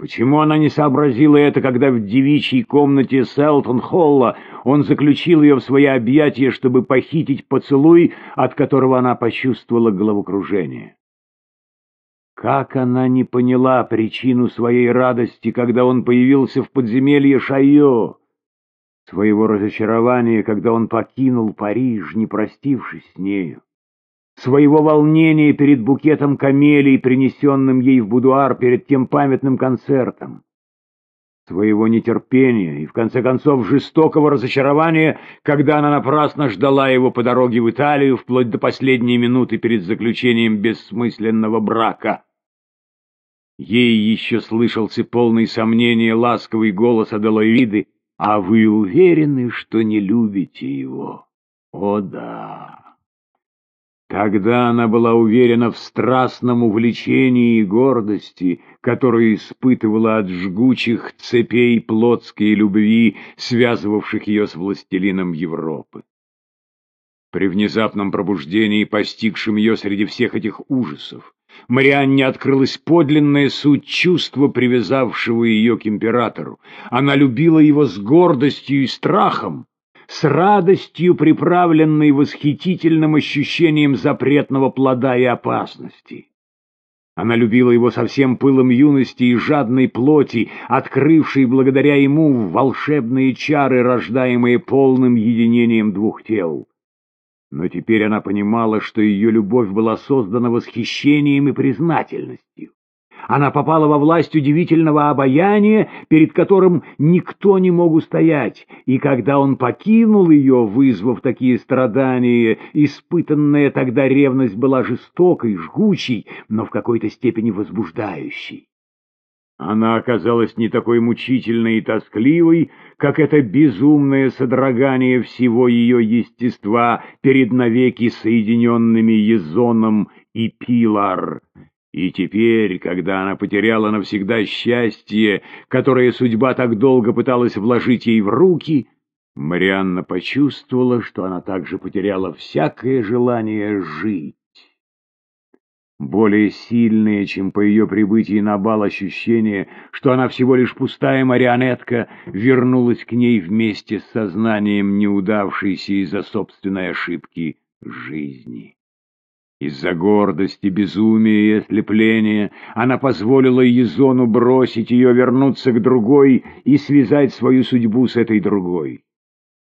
Почему она не сообразила это, когда в девичьей комнате Селтон-Холла он заключил ее в свои объятия, чтобы похитить поцелуй, от которого она почувствовала головокружение? Как она не поняла причину своей радости, когда он появился в подземелье Шайо? Своего разочарования, когда он покинул Париж, не простившись с нею? Своего волнения перед букетом камелий, принесенным ей в будуар перед тем памятным концертом, своего нетерпения и, в конце концов, жестокого разочарования, когда она напрасно ждала его по дороге в Италию вплоть до последней минуты перед заключением бессмысленного брака. Ей еще слышался полный сомнения ласковый голос Аделаиды, «А вы уверены, что не любите его?» «О да!» Тогда она была уверена в страстном увлечении и гордости, которую испытывала от жгучих цепей плотской любви, связывавших ее с властелином Европы. При внезапном пробуждении, постигшем ее среди всех этих ужасов, Марианне открылась подлинная суть чувства, привязавшего ее к императору. Она любила его с гордостью и страхом, с радостью, приправленной восхитительным ощущением запретного плода и опасности. Она любила его со всем пылом юности и жадной плоти, открывшей благодаря ему волшебные чары, рождаемые полным единением двух тел. Но теперь она понимала, что ее любовь была создана восхищением и признательностью. Она попала во власть удивительного обаяния, перед которым никто не мог устоять, и когда он покинул ее, вызвав такие страдания, испытанная тогда ревность была жестокой, жгучей, но в какой-то степени возбуждающей. Она оказалась не такой мучительной и тоскливой, как это безумное содрогание всего ее естества перед навеки соединенными Езоном и Пилар. И теперь, когда она потеряла навсегда счастье, которое судьба так долго пыталась вложить ей в руки, Марианна почувствовала, что она также потеряла всякое желание жить. Более сильное, чем по ее прибытии на бал ощущение, что она всего лишь пустая марионетка, вернулась к ней вместе с сознанием неудавшейся из-за собственной ошибки жизни. Из-за гордости, безумия и ослепления она позволила Езону бросить ее, вернуться к другой и связать свою судьбу с этой другой.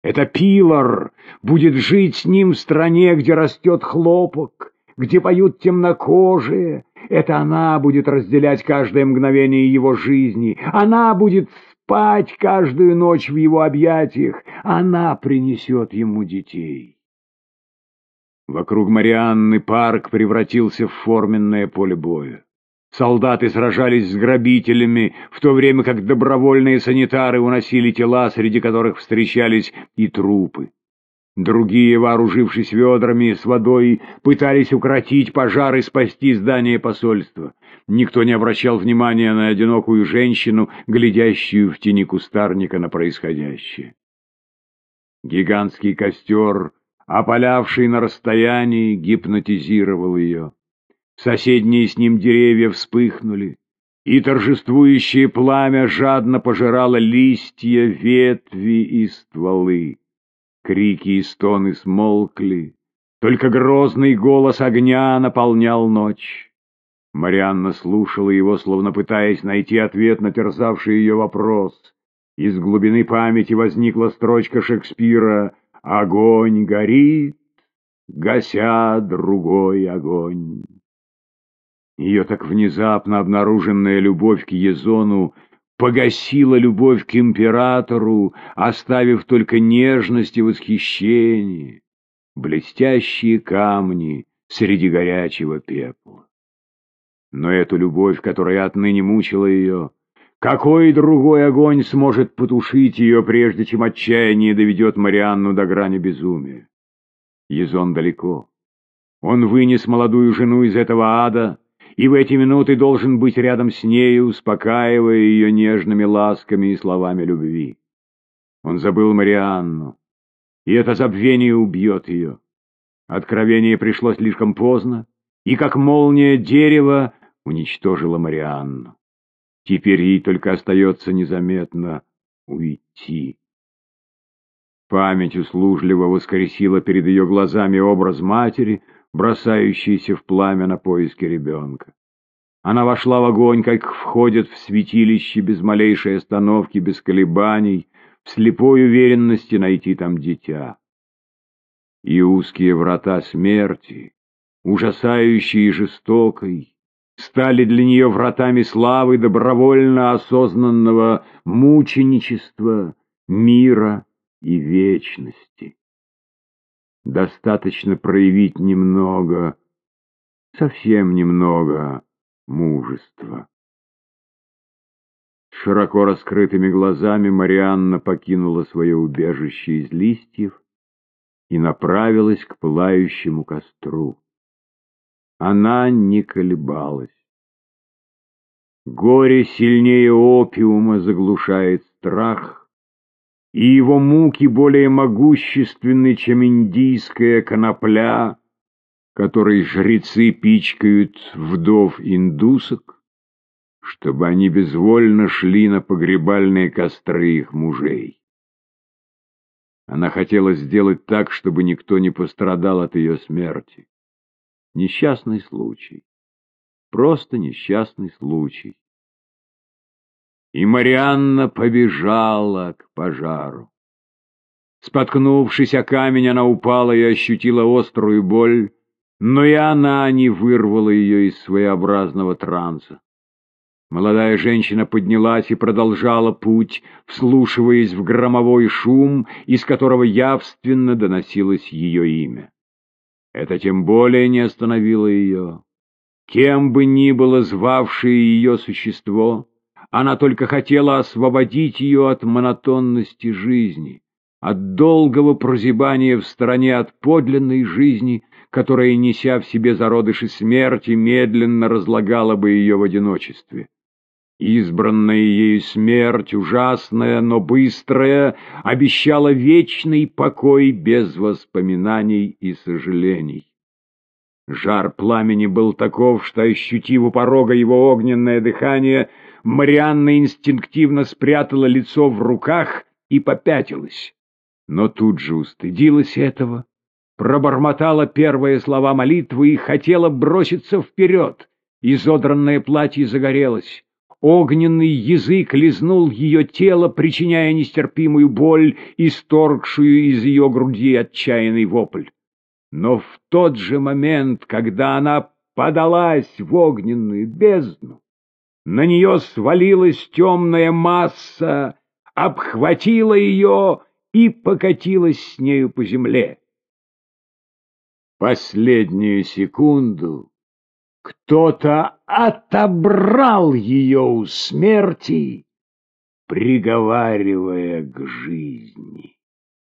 Это Пилар будет жить с ним в стране, где растет хлопок, где поют темнокожие. Это она будет разделять каждое мгновение его жизни. Она будет спать каждую ночь в его объятиях. Она принесет ему детей. Вокруг Марианны парк превратился в форменное поле боя. Солдаты сражались с грабителями, в то время как добровольные санитары уносили тела, среди которых встречались и трупы. Другие, вооружившись ведрами с водой, пытались укротить пожар и спасти здание посольства. Никто не обращал внимания на одинокую женщину, глядящую в тени кустарника на происходящее. Гигантский костер опалявший на расстоянии, гипнотизировал ее. Соседние с ним деревья вспыхнули, и торжествующее пламя жадно пожирало листья, ветви и стволы. Крики и стоны смолкли, только грозный голос огня наполнял ночь. Марианна слушала его, словно пытаясь найти ответ на терзавший ее вопрос. Из глубины памяти возникла строчка Шекспира Огонь горит, гася другой огонь. Ее так внезапно обнаруженная любовь к Езону погасила любовь к императору, оставив только нежность и восхищение, блестящие камни среди горячего пепла. Но эту любовь, которая отныне мучила ее, какой другой огонь сможет потушить ее, прежде чем отчаяние доведет Марианну до грани безумия? Езон далеко. Он вынес молодую жену из этого ада, и в эти минуты должен быть рядом с нею, успокаивая ее нежными ласками и словами любви. Он забыл Марианну, и это забвение убьет ее. Откровение пришло слишком поздно, и как молния дерева уничтожило Марианну. Теперь ей только остается незаметно уйти. Память услужливо воскресила перед ее глазами образ матери, бросающейся в пламя на поиски ребенка. Она вошла в огонь, как входит в святилище без малейшей остановки, без колебаний, в слепой уверенности найти там дитя. И узкие врата смерти, ужасающие и жестокой, стали для нее вратами славы добровольно осознанного мученичества, мира и вечности. Достаточно проявить немного, совсем немного мужества. Широко раскрытыми глазами Марианна покинула свое убежище из листьев и направилась к пылающему костру. Она не колебалась. Горе сильнее опиума заглушает страх, и его муки более могущественны, чем индийская конопля, которой жрецы пичкают вдов индусок, чтобы они безвольно шли на погребальные костры их мужей. Она хотела сделать так, чтобы никто не пострадал от ее смерти. Несчастный случай. Просто несчастный случай. И Марианна побежала к пожару. Споткнувшись о камень, она упала и ощутила острую боль, но и она не вырвала ее из своеобразного транса. Молодая женщина поднялась и продолжала путь, вслушиваясь в громовой шум, из которого явственно доносилось ее имя. Это тем более не остановило ее. Кем бы ни было звавшее ее существо, она только хотела освободить ее от монотонности жизни, от долгого прозябания в стороне от подлинной жизни, которая, неся в себе зародыши смерти, медленно разлагала бы ее в одиночестве. Избранная ею смерть, ужасная, но быстрая, обещала вечный покой без воспоминаний и сожалений. Жар пламени был таков, что, ощутив у порога его огненное дыхание, Марианна инстинктивно спрятала лицо в руках и попятилась. Но тут же устыдилась этого, пробормотала первые слова молитвы и хотела броситься вперед. Изодранное платье загорелось. Огненный язык лизнул ее тело, причиняя нестерпимую боль, исторгшую из ее груди отчаянный вопль. Но в тот же момент, когда она подалась в огненную бездну, на нее свалилась темная масса, обхватила ее и покатилась с нею по земле. Последнюю секунду кто-то отобрал ее у смерти, приговаривая к жизни.